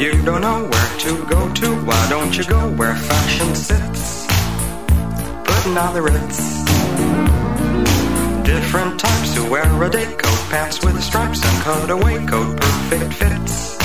you don't know where to go to, why don't you go where fashion sits? Putting on the ritz. Different types who wear a day coat, pants with stripes and cutaway coat, perfect fits.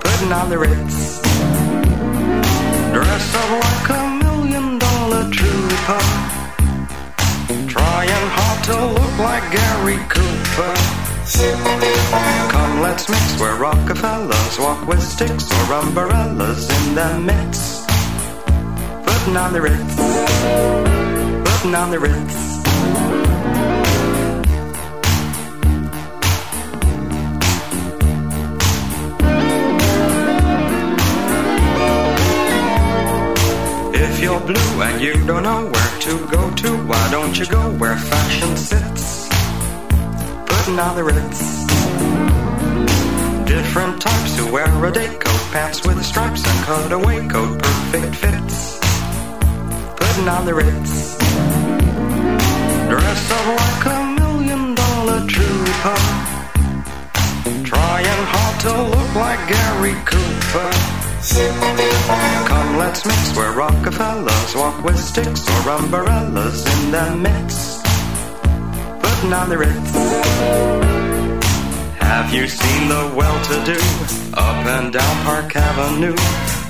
Putting on the ritz. Dress up like a million dollar trooper. Trying hard to look like Gary Cooper. Come, let's mix where Rockefellers walk with sticks or umbrellas in the midst. Putting on the Ritz, putting on the Ritz. If you're blue and you don't know where to go to, why don't you go where fashion sits? The Ritz. Different types who wear a day coat, pants with stripes and cutaway coat, perfect fits. Putting on the Ritz. Dress up like a million dollar trooper. Trying hard to look like Gary Cooper. Come, let's mix where Rockefellers walk with sticks or umbrellas in the midst putting on the Ritz. Have you seen the well-to-do up and down Park Avenue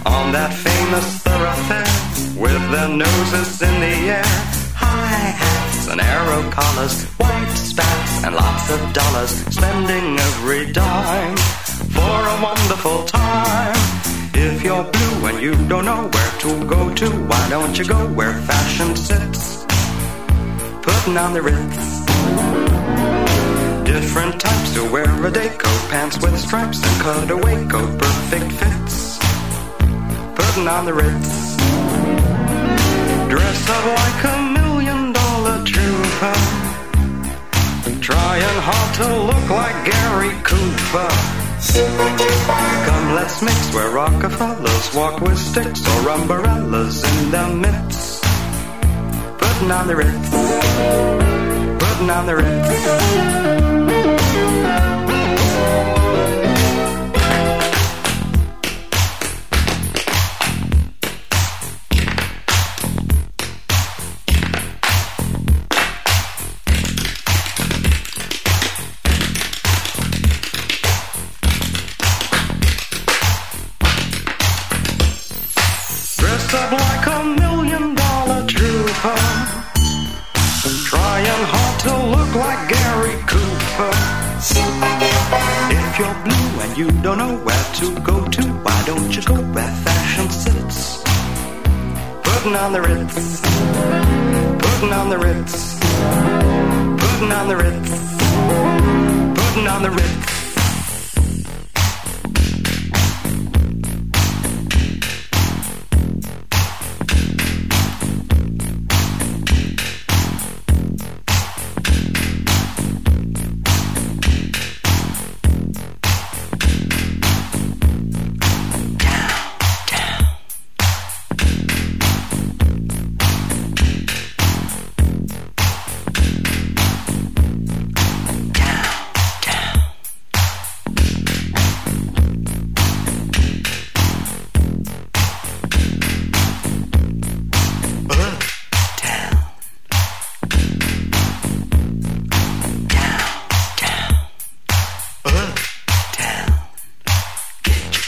on that famous thoroughfare with their noses in the air? High hats and arrow collars, white spats and lots of dollars, spending every dime for a wonderful time. If you're blue and you don't know where to go to, why don't you go where fashion sits? Putting on the Ritz. Different types to wear a day coat, pants with stripes and cutaway coat, perfect fits. Putting on the Ritz. Dress up like a million dollar trooper. Trying hard to look like Gary Cooper. Come, let's mix where Rockefellers walk with sticks or umbrellas in the midst. Putting on the Ritz. Putting on the Ritz. You don't know where to go to, why don't you go where fashion sits? Putting on the Ritz, putting on the Ritz, putting on the Ritz, putting on the Ritz.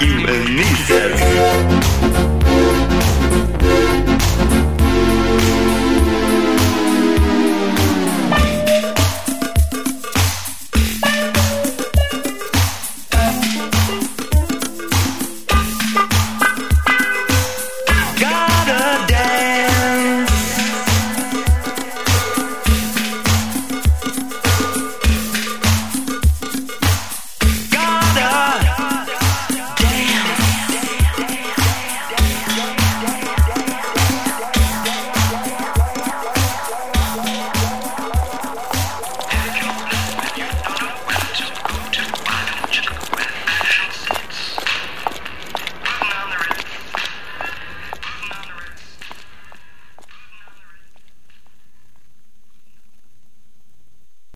me, says.